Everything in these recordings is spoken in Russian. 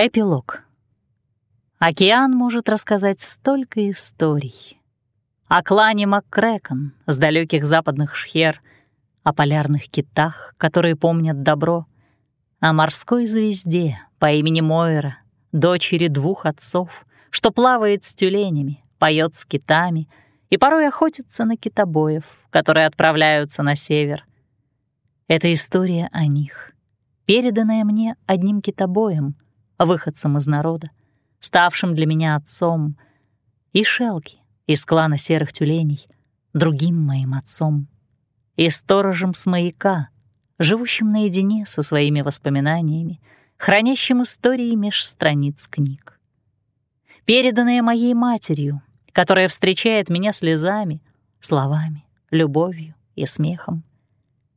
Эпилог. Океан может рассказать столько историй. О клане МакКрэкон с далеких западных шхер, о полярных китах, которые помнят добро, о морской звезде по имени Мойра, дочери двух отцов, что плавает с тюленями, поет с китами и порой охотится на китобоев, которые отправляются на север. Это история о них, переданная мне одним китобоем — выходцем из народа, ставшим для меня отцом, и Шелки из клана серых тюленей, другим моим отцом, и сторожем с маяка, живущим наедине со своими воспоминаниями, хранящим истории меж страниц книг. Переданные моей матерью, которая встречает меня слезами, словами, любовью и смехом.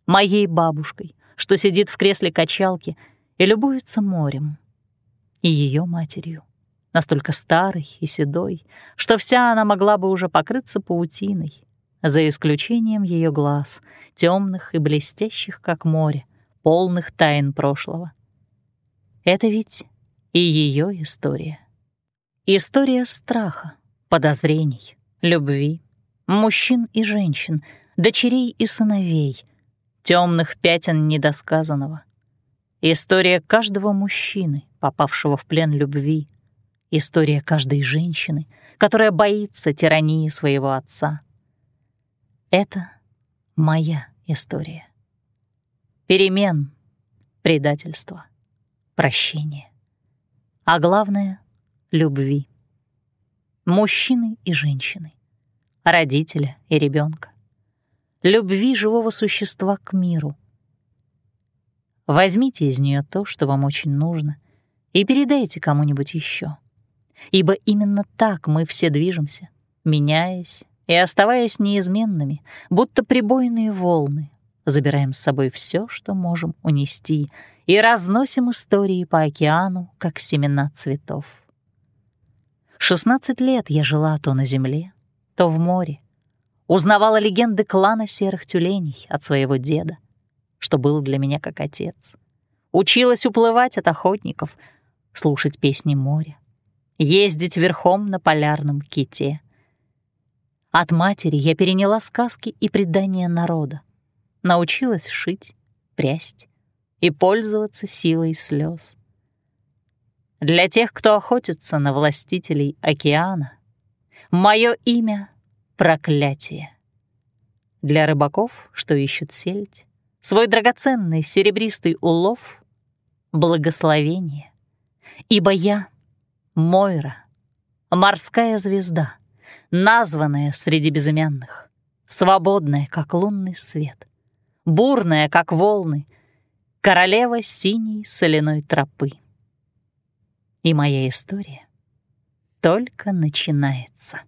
Моей бабушкой, что сидит в кресле качалки и любуется морем, и ее матерью, настолько старой и седой, что вся она могла бы уже покрыться паутиной, за исключением ее глаз, темных и блестящих, как море, полных тайн прошлого. Это ведь и ее история. История страха, подозрений, любви, мужчин и женщин, дочерей и сыновей, темных пятен недосказанного. История каждого мужчины, попавшего в плен любви, история каждой женщины, которая боится тирании своего отца. Это моя история. Перемен, предательства, прощения. А главное — любви. Мужчины и женщины, родителя и ребенка. Любви живого существа к миру. Возьмите из нее то, что вам очень нужно — и передайте кому-нибудь еще. Ибо именно так мы все движемся, меняясь и оставаясь неизменными, будто прибойные волны, забираем с собой все, что можем унести, и разносим истории по океану, как семена цветов. 16 лет я жила то на земле, то в море, узнавала легенды клана серых тюленей от своего деда, что был для меня как отец. Училась уплывать от охотников — слушать песни моря, ездить верхом на полярном ките. От матери я переняла сказки и предания народа, научилась шить, прясть и пользоваться силой слез. Для тех, кто охотится на властителей океана, мое имя — проклятие. Для рыбаков, что ищут сельдь, свой драгоценный серебристый улов — благословение ибо я — Мойра, морская звезда, названная среди безымянных, свободная, как лунный свет, бурная, как волны, королева синей соляной тропы. И моя история только начинается.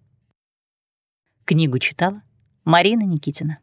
Книгу читала Марина Никитина.